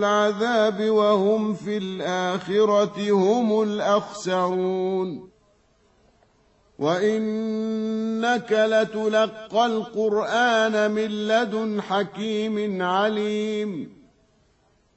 العذاب وهم في الآخرة هم الأخسرون. وإنك لتلقى القرآن من لدن حكيم عليم.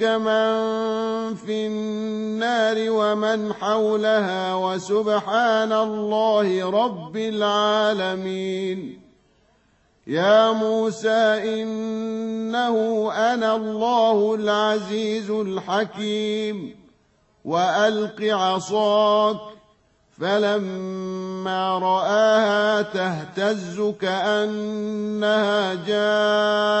بورك من في النار ومن حولها وسبحان الله رب العالمين. يا موسى إنه أنا الله العزيز الحكيم. وألق عصاك فلما رآها تهتز كأنها جان.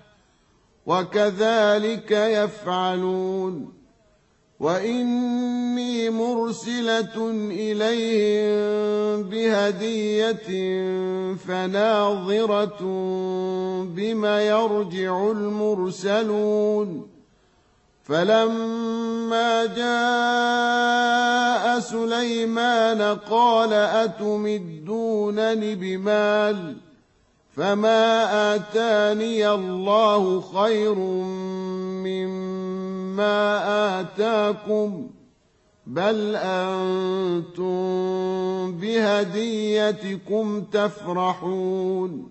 وكذلك يفعلون. وإني مرسلة إليهم بهدية فناظرة بما يرجع المرسلون. فلما جاء سليمان قال أتمدونني بمال؟ فما آتاني الله خير مما آتاكم بل أنتم بهديتكم تفرحون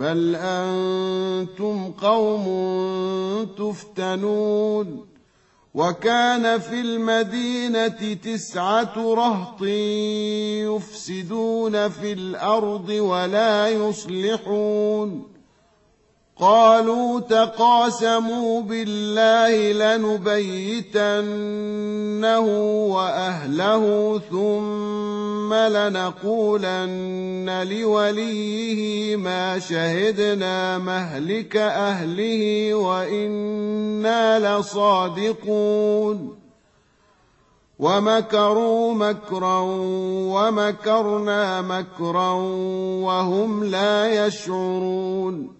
بل أنتم قوم تفتنون وكان في المدينة تسعة رهط يفسدون في الأرض ولا يصلحون قالوا تقاسموا بالله لنبيتنه وأهله ثم لنقولن لوليه ما شهدنا مهلك أهله وإنا لصادقون. ومكروا مكرا ومكرنا مكرا وهم لا يشعرون.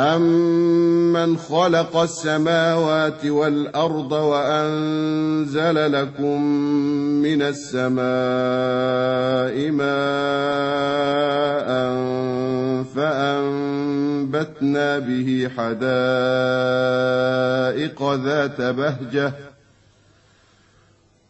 أَمَّنْ خَلَقَ السَّمَاوَاتِ وَالْأَرْضَ وَأَنزَلَ لَكُم مِّنَ السَّمَاءِ مَاءً فَأَنبَتْنَا بِهِ حَدَائِقَ ذَاتَ بَهْجَةٍ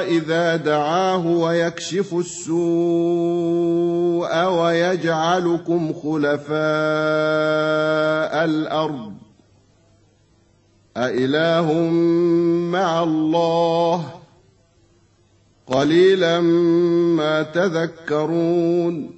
إِذَا دَعَاهُ وَيَكْشِفُ السُّوءَ وَيَجْعَلُكُمْ خُلَفَاءَ الْأَرْضِ. أَإِلَٰهٌ مَّعَ اللَّهِ. قَلِيلًا مَّا تَذَكَّرُونَ.